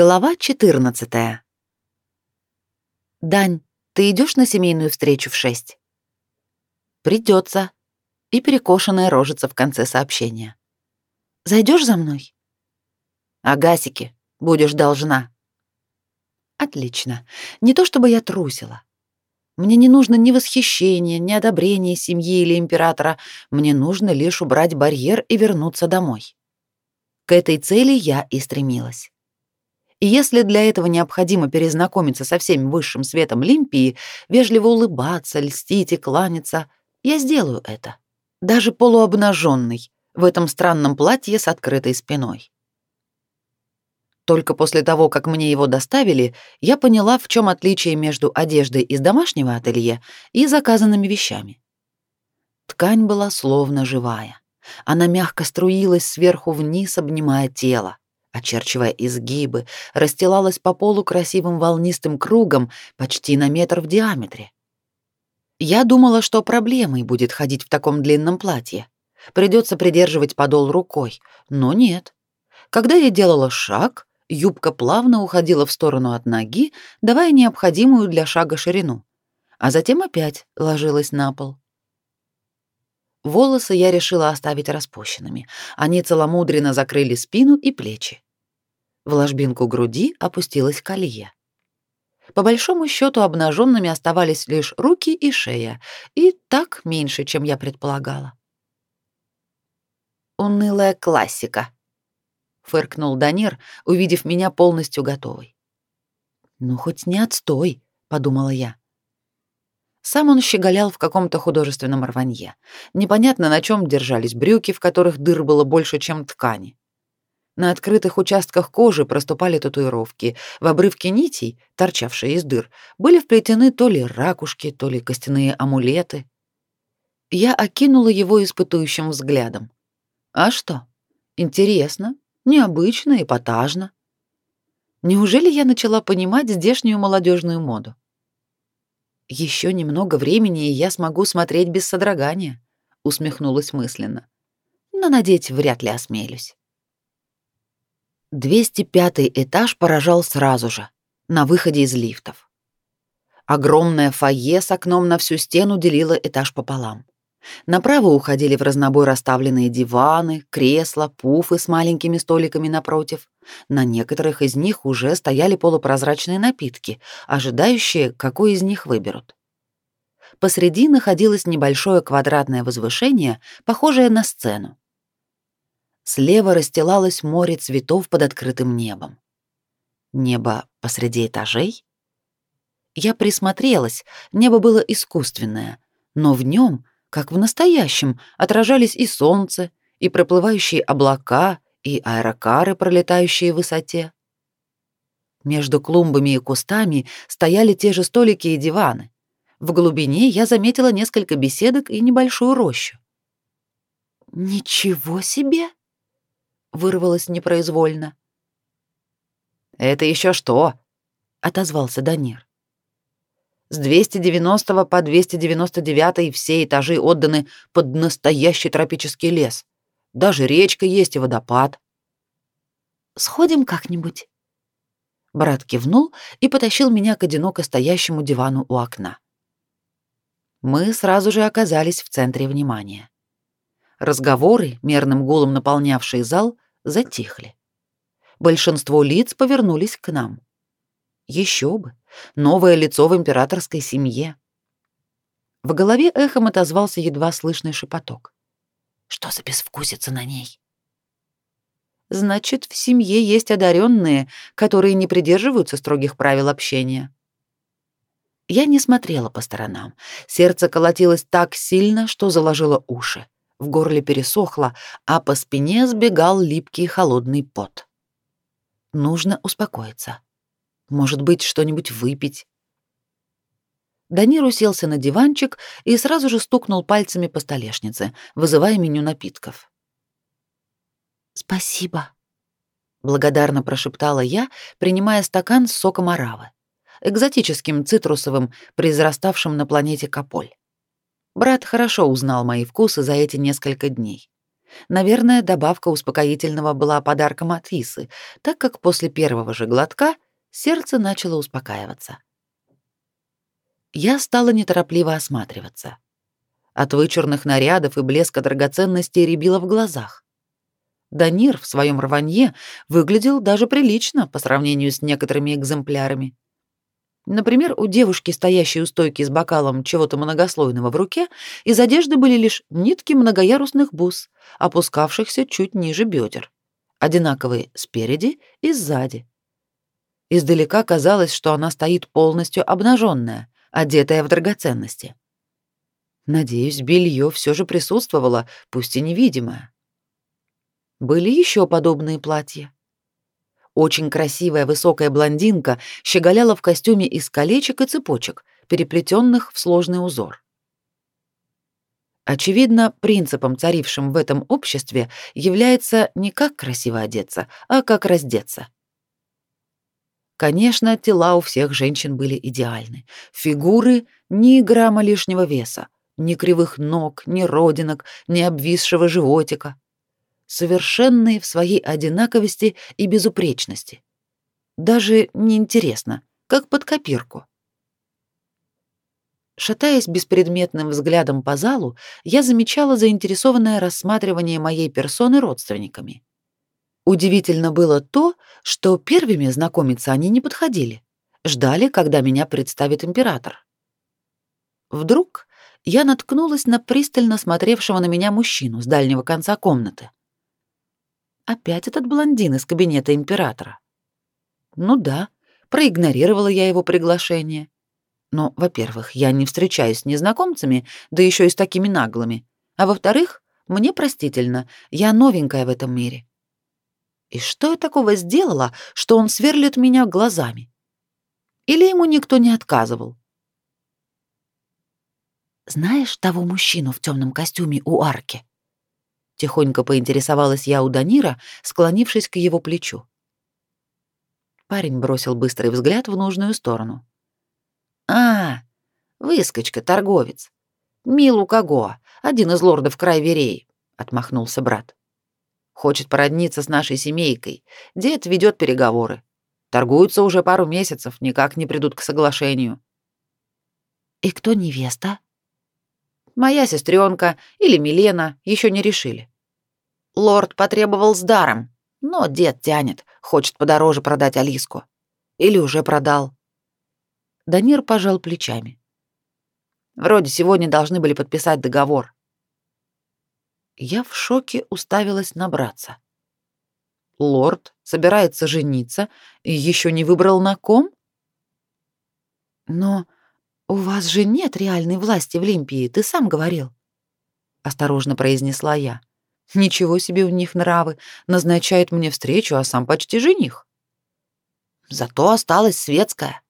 Глава 14. Дань, ты идешь на семейную встречу в 6? Придется. И перекошенная рожица в конце сообщения. Зайдешь за мной? Агасики, будешь должна. Отлично. Не то чтобы я трусила. Мне не нужно ни восхищения, ни одобрения семьи или императора. Мне нужно лишь убрать барьер и вернуться домой. К этой цели я и стремилась. И если для этого необходимо перезнакомиться со всем высшим светом Лимпии, вежливо улыбаться, льстить и кланяться, я сделаю это. Даже полуобнаженный, в этом странном платье с открытой спиной. Только после того, как мне его доставили, я поняла, в чем отличие между одеждой из домашнего ателье и заказанными вещами. Ткань была словно живая. Она мягко струилась сверху вниз, обнимая тело очерчивая изгибы, расстилалась по полу красивым волнистым кругом почти на метр в диаметре. Я думала, что проблемой будет ходить в таком длинном платье. Придется придерживать подол рукой, но нет. Когда я делала шаг, юбка плавно уходила в сторону от ноги, давая необходимую для шага ширину, а затем опять ложилась на пол. Волосы я решила оставить распущенными. Они целомудренно закрыли спину и плечи. В ложбинку груди опустилась колье. По большому счету обнаженными оставались лишь руки и шея, и так меньше, чем я предполагала. «Унылая классика», — фыркнул Данир, увидев меня полностью готовой. «Ну, хоть не отстой», — подумала я. Сам он щеголял в каком-то художественном рванье. Непонятно, на чем держались брюки, в которых дыр было больше, чем ткани. На открытых участках кожи проступали татуировки. В обрывке нитей, торчавшие из дыр, были вплетены то ли ракушки, то ли костяные амулеты. Я окинула его испытующим взглядом. А что? Интересно, необычно, эпатажно. Неужели я начала понимать здешнюю молодежную моду? Еще немного времени, и я смогу смотреть без содрогания, усмехнулась мысленно. Но надеть вряд ли осмелюсь. 205 этаж поражал сразу же, на выходе из лифтов. Огромное фойе с окном на всю стену делило этаж пополам. Направо уходили в разнобой расставленные диваны, кресла, пуфы с маленькими столиками напротив. На некоторых из них уже стояли полупрозрачные напитки, ожидающие, какой из них выберут. Посреди находилось небольшое квадратное возвышение, похожее на сцену. Слева расстилалось море цветов под открытым небом. Небо посреди этажей? Я присмотрелась, небо было искусственное, но в нем, как в настоящем, отражались и солнце, и проплывающие облака, и аэрокары, пролетающие в высоте. Между клумбами и кустами стояли те же столики и диваны. В глубине я заметила несколько беседок и небольшую рощу. «Ничего себе!» Вырвалось непроизвольно. Это еще что? отозвался Данир. С 290 по 299 все этажи отданы под настоящий тропический лес. Даже речка есть и водопад. Сходим как-нибудь. Брат кивнул и потащил меня к одиноко стоящему дивану у окна. Мы сразу же оказались в центре внимания. Разговоры, мерным гулом наполнявшие зал, затихли. Большинство лиц повернулись к нам. Еще бы, новое лицо в императорской семье. В голове эхом отозвался едва слышный шепоток. Что за безвкусица на ней? Значит, в семье есть одаренные, которые не придерживаются строгих правил общения. Я не смотрела по сторонам. Сердце колотилось так сильно, что заложило уши в горле пересохло, а по спине сбегал липкий холодный пот. Нужно успокоиться. Может быть, что-нибудь выпить. Данир уселся на диванчик и сразу же стукнул пальцами по столешнице, вызывая меню напитков. «Спасибо», — благодарно прошептала я, принимая стакан с соком аравы, экзотическим цитрусовым, произраставшим на планете Каполь. Брат хорошо узнал мои вкусы за эти несколько дней. Наверное, добавка успокоительного была подарком от Исы, так как после первого же глотка сердце начало успокаиваться. Я стала неторопливо осматриваться. От вычурных нарядов и блеска драгоценностей рябило в глазах. Данир в своем рванье выглядел даже прилично по сравнению с некоторыми экземплярами. Например, у девушки, стоящей у стойки с бокалом чего-то многослойного в руке, из одежды были лишь нитки многоярусных бус, опускавшихся чуть ниже бедер, одинаковые спереди и сзади. Издалека казалось, что она стоит полностью обнаженная, одетая в драгоценности. Надеюсь, белье все же присутствовало, пусть и невидимое. Были еще подобные платья. Очень красивая высокая блондинка щеголяла в костюме из колечек и цепочек, переплетенных в сложный узор. Очевидно, принципом, царившим в этом обществе, является не как красиво одеться, а как раздеться. Конечно, тела у всех женщин были идеальны. Фигуры — ни грамма лишнего веса, ни кривых ног, ни родинок, ни обвисшего животика совершенные в своей одинаковости и безупречности. Даже неинтересно, как под копирку. Шатаясь беспредметным взглядом по залу, я замечала заинтересованное рассматривание моей персоны родственниками. Удивительно было то, что первыми знакомиться они не подходили, ждали, когда меня представит император. Вдруг я наткнулась на пристально смотревшего на меня мужчину с дальнего конца комнаты. Опять этот блондин из кабинета императора. Ну да, проигнорировала я его приглашение. Но, во-первых, я не встречаюсь с незнакомцами, да еще и с такими наглыми. А во-вторых, мне простительно, я новенькая в этом мире. И что я такого сделала, что он сверлит меня глазами? Или ему никто не отказывал? Знаешь того мужчину в темном костюме у арки? Тихонько поинтересовалась я у Данира, склонившись к его плечу. Парень бросил быстрый взгляд в нужную сторону. «А, выскочка, торговец. Милу Каго, один из лордов Крайверей», — отмахнулся брат. «Хочет породниться с нашей семейкой. Дед ведет переговоры. Торгуются уже пару месяцев, никак не придут к соглашению». «И кто невеста?» Моя сестренка или Милена еще не решили. Лорд потребовал с даром, но дед тянет, хочет подороже продать Алиску. Или уже продал. Данир пожал плечами. Вроде сегодня должны были подписать договор. Я в шоке уставилась на братца. Лорд собирается жениться и еще не выбрал на ком? Но «У вас же нет реальной власти в Лимпии, ты сам говорил», — осторожно произнесла я. «Ничего себе у них нравы, назначает мне встречу, а сам почти жених». «Зато осталась светская.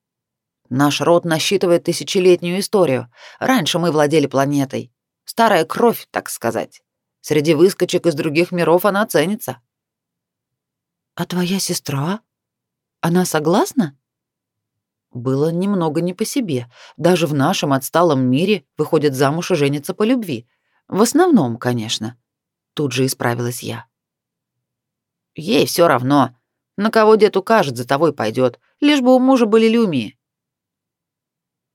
Наш род насчитывает тысячелетнюю историю. Раньше мы владели планетой. Старая кровь, так сказать. Среди выскочек из других миров она ценится». «А твоя сестра? Она согласна?» Было немного не по себе. Даже в нашем отсталом мире выходят замуж и женятся по любви. В основном, конечно. Тут же исправилась я. Ей все равно. На кого дед укажет, за того и пойдет, лишь бы у мужа были люмии.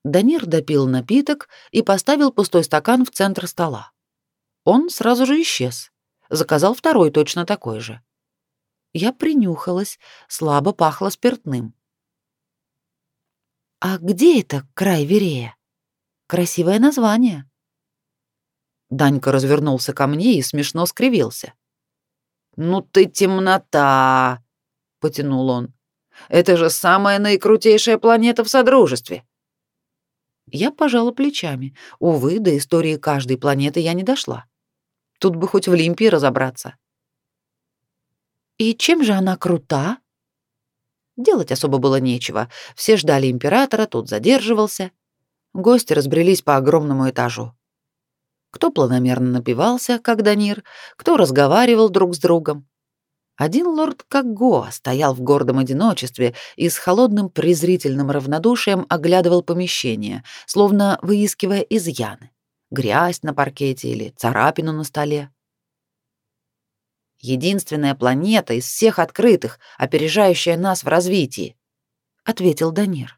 Данир допил напиток и поставил пустой стакан в центр стола. Он сразу же исчез. Заказал второй точно такой же. Я принюхалась, слабо пахло спиртным. А где это край Верея? Красивое название. Данька развернулся ко мне и смешно скривился. Ну ты темнота, потянул он. Это же самая наикрутейшая планета в содружестве. Я пожала плечами. Увы, до истории каждой планеты я не дошла. Тут бы хоть в Лимпии разобраться. И чем же она крута? Делать особо было нечего. Все ждали императора, тот задерживался. Гости разбрелись по огромному этажу. Кто планомерно напивался, как Данир, кто разговаривал друг с другом. Один лорд Каго стоял в гордом одиночестве и с холодным презрительным равнодушием оглядывал помещение, словно выискивая изъяны. Грязь на паркете или царапину на столе. Единственная планета из всех открытых, опережающая нас в развитии, ответил Данир.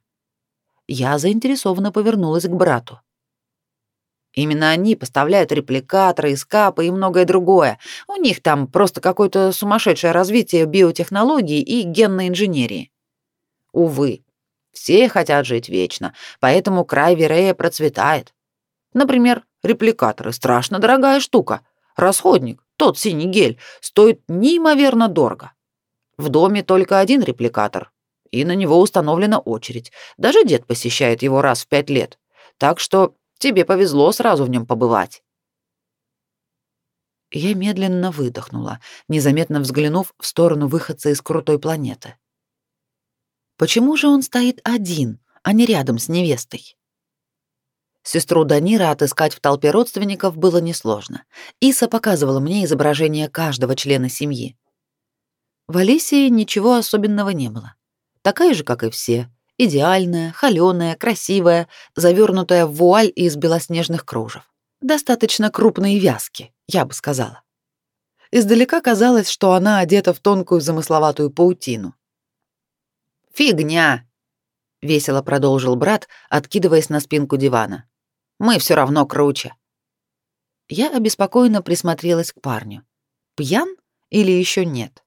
Я заинтересованно повернулась к брату. Именно они поставляют репликаторы, эскапы и многое другое. У них там просто какое-то сумасшедшее развитие биотехнологий и генной инженерии. Увы, все хотят жить вечно, поэтому край Верея процветает. Например, репликаторы — страшно дорогая штука. Расходник, тот синий гель, стоит неимоверно дорого. В доме только один репликатор, и на него установлена очередь. Даже дед посещает его раз в пять лет. Так что тебе повезло сразу в нем побывать. Я медленно выдохнула, незаметно взглянув в сторону выходца из крутой планеты. Почему же он стоит один, а не рядом с невестой? Сестру Данира отыскать в толпе родственников было несложно. Иса показывала мне изображение каждого члена семьи. В Алисии ничего особенного не было. Такая же, как и все. Идеальная, холёная, красивая, завернутая в вуаль из белоснежных кружев. Достаточно крупные вязки, я бы сказала. Издалека казалось, что она одета в тонкую замысловатую паутину. «Фигня!» — весело продолжил брат, откидываясь на спинку дивана. «Мы все равно круче». Я обеспокоенно присмотрелась к парню. Пьян или еще нет?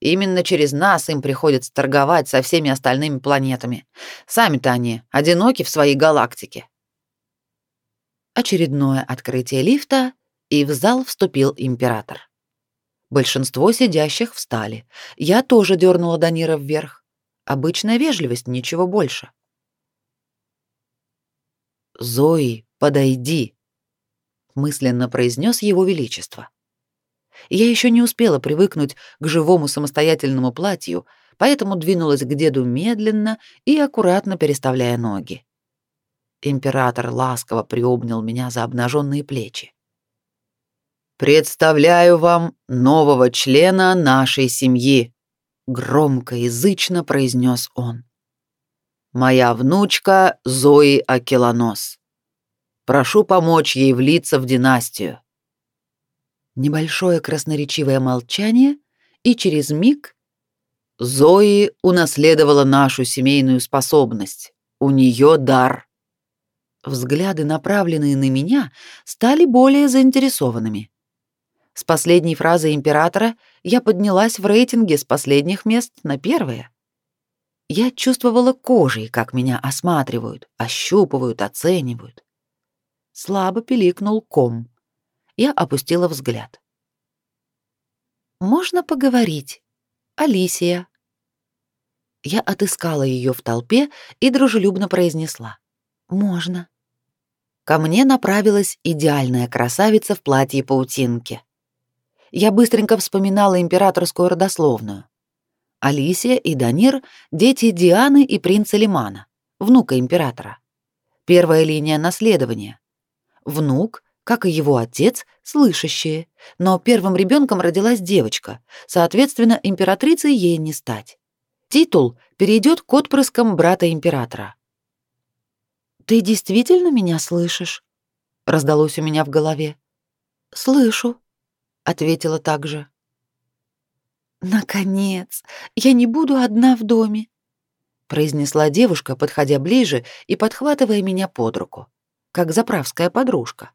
Именно через нас им приходится торговать со всеми остальными планетами. Сами-то они одиноки в своей галактике. Очередное открытие лифта, и в зал вступил император. Большинство сидящих встали. Я тоже дернула Данира вверх. Обычная вежливость, ничего больше. «Зои, подойди», — мысленно произнес его величество. Я еще не успела привыкнуть к живому самостоятельному платью, поэтому двинулась к деду медленно и аккуратно переставляя ноги. Император ласково приобнял меня за обнаженные плечи. «Представляю вам нового члена нашей семьи», громко язычно произнес он. Моя внучка Зои Акелонос. Прошу помочь ей влиться в династию. Небольшое красноречивое молчание, и через миг Зои унаследовала нашу семейную способность. У нее дар. Взгляды, направленные на меня, стали более заинтересованными. С последней фразы императора я поднялась в рейтинге с последних мест на первое. Я чувствовала кожей, как меня осматривают, ощупывают, оценивают. Слабо пиликнул ком. Я опустила взгляд. «Можно поговорить? Алисия». Я отыскала ее в толпе и дружелюбно произнесла. «Можно». Ко мне направилась идеальная красавица в платье паутинки я быстренько вспоминала императорскую родословную. Алисия и Данир — дети Дианы и принца Лимана, внука императора. Первая линия наследования. Внук, как и его отец, слышащие, но первым ребенком родилась девочка, соответственно, императрицей ей не стать. Титул перейдет к отпрыскам брата императора. «Ты действительно меня слышишь?» — раздалось у меня в голове. «Слышу», ответила также. Наконец, я не буду одна в доме, произнесла девушка, подходя ближе и подхватывая меня под руку, как заправская подружка.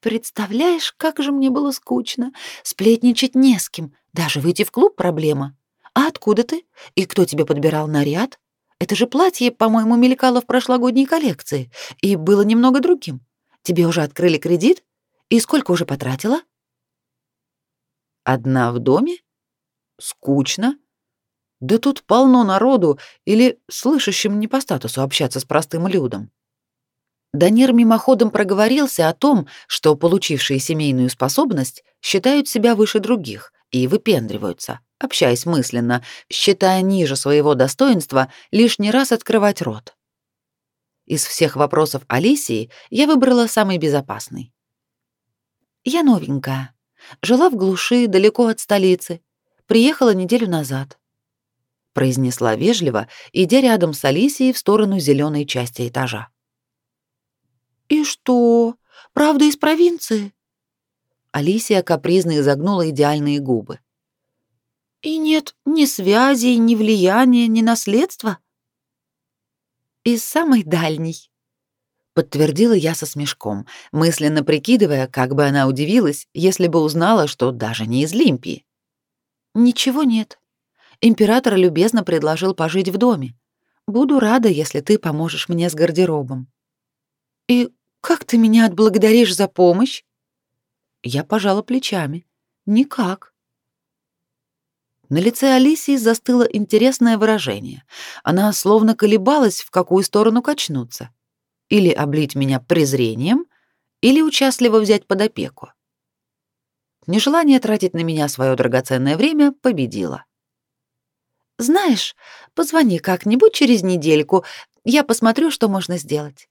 Представляешь, как же мне было скучно, сплетничать не с кем, даже выйти в клуб проблема. А откуда ты? И кто тебе подбирал наряд? Это же платье, по-моему, мелькало в прошлогодней коллекции и было немного другим. Тебе уже открыли кредит? И сколько уже потратила? Одна в доме? Скучно? Да тут полно народу или слышащим не по статусу общаться с простым людом. Данир мимоходом проговорился о том, что получившие семейную способность считают себя выше других и выпендриваются, общаясь мысленно, считая ниже своего достоинства лишний раз открывать рот. Из всех вопросов Алисии я выбрала самый безопасный. «Я новенькая», Жила в глуши, далеко от столицы. Приехала неделю назад. Произнесла вежливо, идя рядом с Алисией в сторону зеленой части этажа. «И что? Правда из провинции?» Алисия капризно изогнула идеальные губы. «И нет ни связей, ни влияния, ни наследства?» «Из самой дальней», — подтвердила я со смешком, мысленно прикидывая, как бы она удивилась, если бы узнала, что даже не из Лимпии. «Ничего нет. Император любезно предложил пожить в доме. Буду рада, если ты поможешь мне с гардеробом». «И как ты меня отблагодаришь за помощь?» Я пожала плечами. Никак. На лице Алисии застыло интересное выражение. Она словно колебалась, в какую сторону качнуться. Или облить меня презрением, или участливо взять под опеку. Нежелание тратить на меня свое драгоценное время победило. «Знаешь, позвони как-нибудь через недельку, я посмотрю, что можно сделать».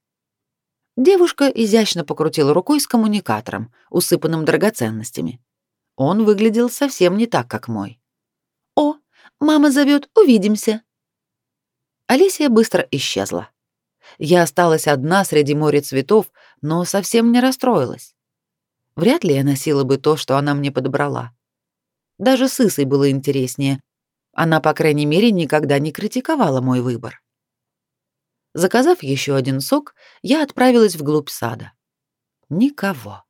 Девушка изящно покрутила рукой с коммуникатором, усыпанным драгоценностями. Он выглядел совсем не так, как мой. «О, мама зовет, увидимся!» Алисия быстро исчезла. Я осталась одна среди моря цветов, но совсем не расстроилась. Вряд ли я носила бы то, что она мне подобрала. Даже с Исой было интереснее. Она, по крайней мере, никогда не критиковала мой выбор. Заказав еще один сок, я отправилась вглубь сада. Никого.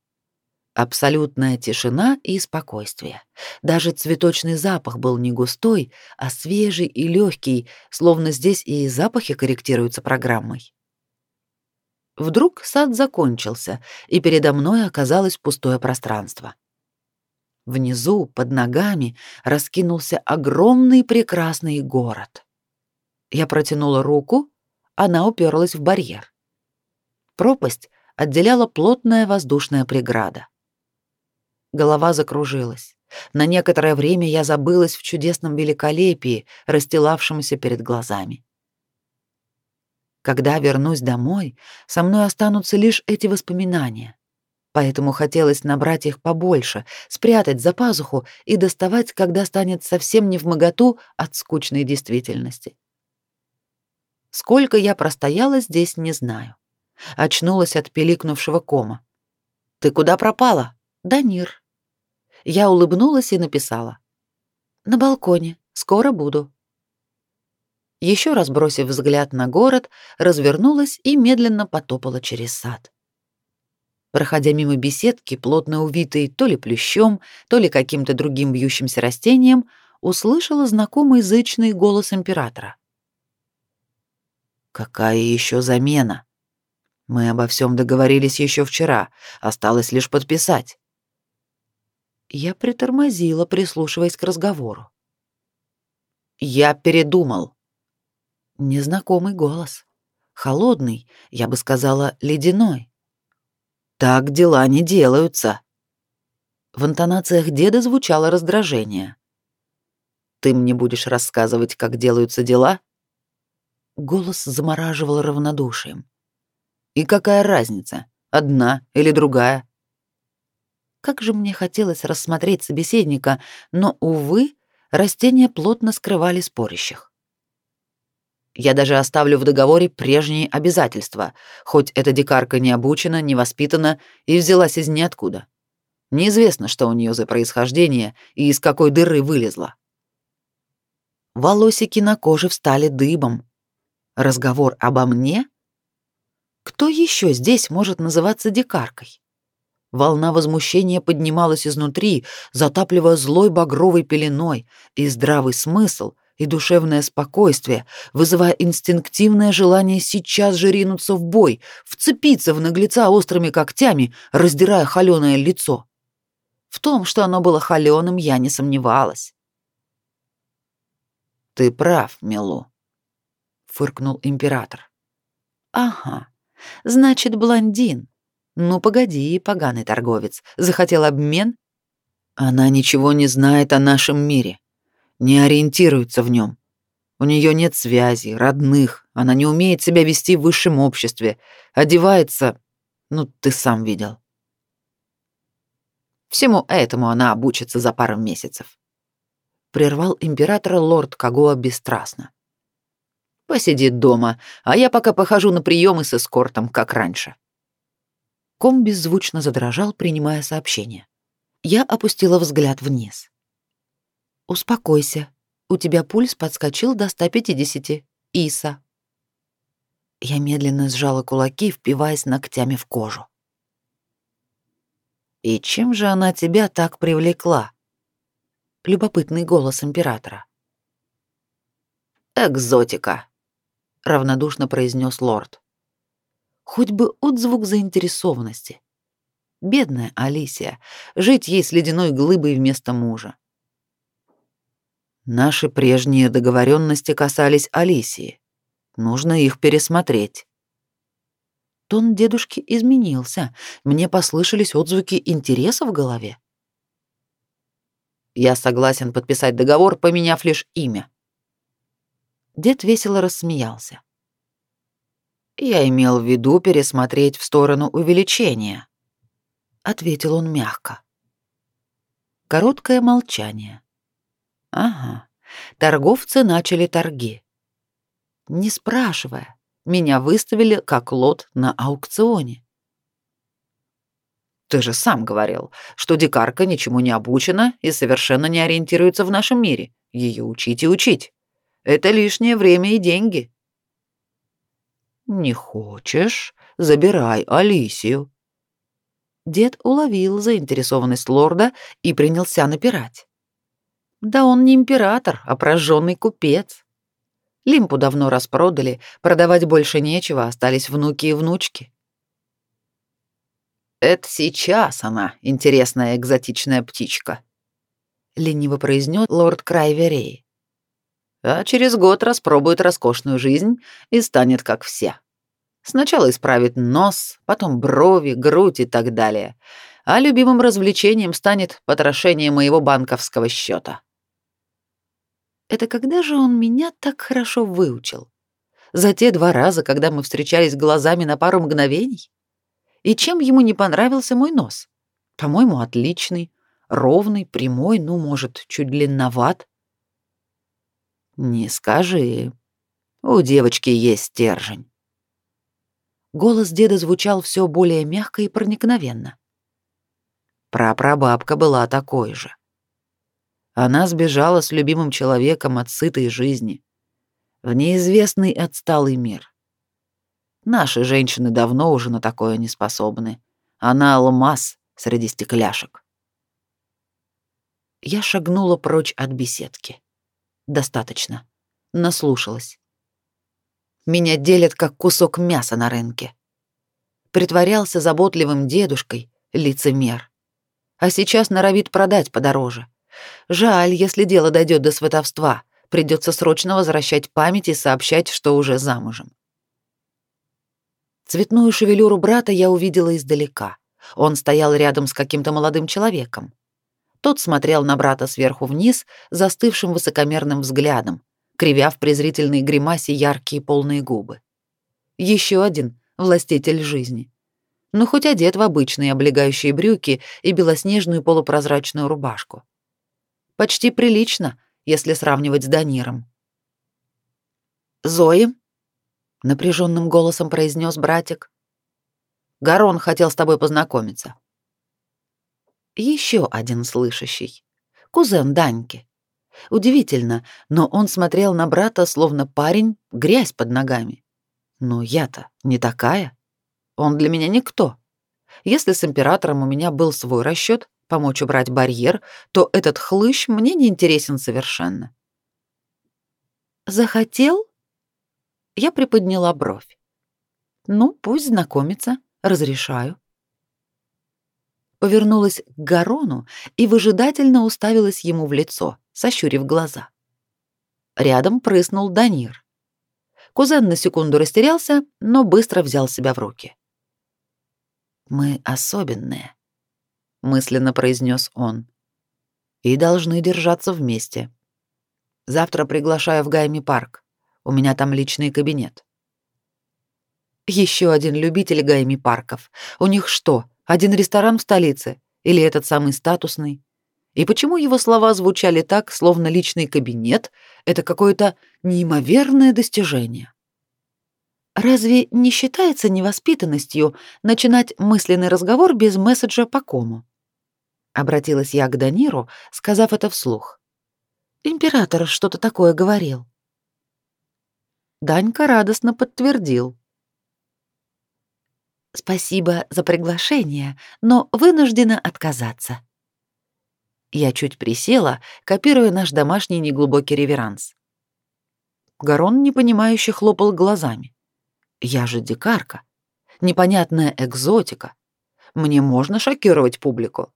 Абсолютная тишина и спокойствие. Даже цветочный запах был не густой, а свежий и легкий, словно здесь и запахи корректируются программой. Вдруг сад закончился, и передо мной оказалось пустое пространство. Внизу, под ногами, раскинулся огромный прекрасный город. Я протянула руку она уперлась в барьер. Пропасть отделяла плотная воздушная преграда. Голова закружилась. На некоторое время я забылась в чудесном великолепии, расстилавшемся перед глазами. Когда вернусь домой, со мной останутся лишь эти воспоминания. Поэтому хотелось набрать их побольше, спрятать за пазуху и доставать, когда станет совсем не в моготу от скучной действительности. Сколько я простояла здесь, не знаю. Очнулась от пиликнувшего кома. «Ты куда пропала?» «Данир». Я улыбнулась и написала. «На балконе. Скоро буду». Еще раз бросив взгляд на город, развернулась и медленно потопала через сад. Проходя мимо беседки, плотно увитой то ли плющом, то ли каким-то другим бьющимся растением, услышала знакомый зычный голос императора. Какая еще замена? Мы обо всем договорились еще вчера, осталось лишь подписать. Я притормозила, прислушиваясь к разговору. Я передумал. Незнакомый голос. Холодный, я бы сказала, ледяной. Так дела не делаются. В интонациях деда звучало раздражение. Ты мне будешь рассказывать, как делаются дела? Голос замораживал равнодушием. И какая разница, одна или другая? Как же мне хотелось рассмотреть собеседника, но, увы, растения плотно скрывали спорящих. Я даже оставлю в договоре прежние обязательства, хоть эта дикарка не обучена, не воспитана и взялась из ниоткуда. Неизвестно, что у нее за происхождение и из какой дыры вылезла. Волосики на коже встали дыбом, Разговор обо мне? Кто еще здесь может называться дикаркой? Волна возмущения поднималась изнутри, затапливая злой багровой пеленой, и здравый смысл, и душевное спокойствие, вызывая инстинктивное желание сейчас же ринуться в бой, вцепиться в наглеца острыми когтями, раздирая холёное лицо. В том, что оно было холёным, я не сомневалась. «Ты прав, Милу», фыркнул император. Ага. Значит, блондин. Ну погоди, поганый торговец, захотел обмен? Она ничего не знает о нашем мире, не ориентируется в нем. У нее нет связи, родных, она не умеет себя вести в высшем обществе, одевается, ну ты сам видел. Всему этому она обучится за пару месяцев. Прервал императора лорд Кагоа бесстрастно. Посидит дома, а я пока похожу на приемы с эскортом, как раньше. Ком беззвучно задрожал, принимая сообщение. Я опустила взгляд вниз. Успокойся. У тебя пульс подскочил до 150. Иса. Я медленно сжала кулаки, впиваясь ногтями в кожу. И чем же она тебя так привлекла? Любопытный голос императора. Экзотика, равнодушно произнес лорд. Хоть бы отзвук заинтересованности. Бедная Алисия, жить ей с ледяной глыбой вместо мужа. Наши прежние договоренности касались Алисии. Нужно их пересмотреть. Тон дедушки изменился. Мне послышались отзвуки интереса в голове. Я согласен подписать договор, поменяв лишь имя. Дед весело рассмеялся. Я имел в виду пересмотреть в сторону увеличения, ответил он мягко. Короткое молчание. Ага. Торговцы начали торги. Не спрашивая, меня выставили как лот на аукционе. Ты же сам говорил, что дикарка ничему не обучена и совершенно не ориентируется в нашем мире. Ее учить и учить. Это лишнее время и деньги. Не хочешь? Забирай Алисию. Дед уловил заинтересованность лорда и принялся напирать. Да он не император, а прожженный купец. Лимпу давно распродали, продавать больше нечего, остались внуки и внучки. Это сейчас она, интересная экзотичная птичка, лениво произнес лорд Крайверей. А через год распробует роскошную жизнь и станет как все. Сначала исправит нос, потом брови, грудь и так далее. А любимым развлечением станет потрошение моего банковского счета. Это когда же он меня так хорошо выучил? За те два раза, когда мы встречались глазами на пару мгновений? И чем ему не понравился мой нос? По-моему, отличный, ровный, прямой, ну, может, чуть длинноват. Не скажи. У девочки есть стержень. Голос деда звучал все более мягко и проникновенно. Прапрабабка была такой же. Она сбежала с любимым человеком от сытой жизни в неизвестный отсталый мир. Наши женщины давно уже на такое не способны. Она алмаз среди стекляшек. Я шагнула прочь от беседки. Достаточно. Наслушалась. Меня делят как кусок мяса на рынке. Притворялся заботливым дедушкой, лицемер. А сейчас норовит продать подороже. Жаль, если дело дойдет до сватовства, придется срочно возвращать память и сообщать, что уже замужем. Цветную шевелюру брата я увидела издалека. Он стоял рядом с каким-то молодым человеком. Тот смотрел на брата сверху вниз, застывшим высокомерным взглядом, кривя в презрительной гримасе яркие полные губы. Еще один властитель жизни. Но хоть одет в обычные облегающие брюки и белоснежную полупрозрачную рубашку. Почти прилично, если сравнивать с Даниром. «Зои?» — напряженным голосом произнес братик. «Гарон хотел с тобой познакомиться». Еще один слышащий. Кузен Даньки. Удивительно, но он смотрел на брата, словно парень, грязь под ногами. Но я-то не такая. Он для меня никто. Если с императором у меня был свой расчет, помочь убрать барьер, то этот хлыщ мне не интересен совершенно. Захотел? Я приподняла бровь. Ну, пусть знакомится, разрешаю. Повернулась к Гарону и выжидательно уставилась ему в лицо, сощурив глаза. Рядом прыснул Данир. Кузен на секунду растерялся, но быстро взял себя в руки. Мы особенные, мысленно произнес он. И должны держаться вместе. Завтра приглашаю в Гайми парк. У меня там личный кабинет. Еще один любитель Гайми парков. У них что, один ресторан в столице или этот самый статусный? И почему его слова звучали так, словно личный кабинет это какое-то неимоверное достижение? Разве не считается невоспитанностью начинать мысленный разговор без месседжа по кому? Обратилась я к Даниру, сказав это вслух. Император что-то такое говорил. Данька радостно подтвердил. Спасибо за приглашение, но вынуждена отказаться. Я чуть присела, копируя наш домашний неглубокий реверанс. Гарон непонимающе хлопал глазами. Я же дикарка, непонятная экзотика. Мне можно шокировать публику.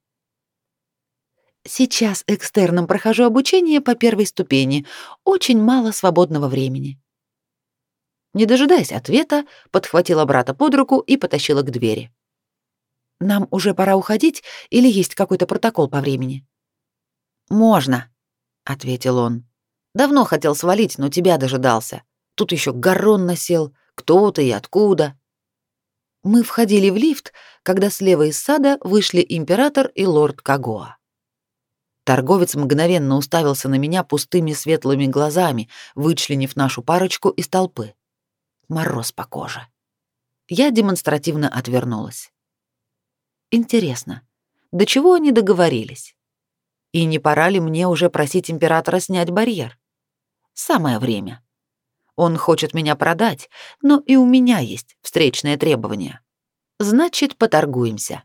Сейчас экстерном прохожу обучение по первой ступени. Очень мало свободного времени. Не дожидаясь ответа, подхватила брата под руку и потащила к двери. Нам уже пора уходить или есть какой-то протокол по времени? Можно, ответил он. Давно хотел свалить, но тебя дожидался. Тут еще горон насел, кто ты и откуда. Мы входили в лифт, когда слева из сада вышли император и лорд Кагоа. Торговец мгновенно уставился на меня пустыми светлыми глазами, вычленив нашу парочку из толпы. Мороз по коже. Я демонстративно отвернулась. Интересно, до чего они договорились? И не пора ли мне уже просить императора снять барьер? Самое время. Он хочет меня продать, но и у меня есть встречное требование. Значит, поторгуемся.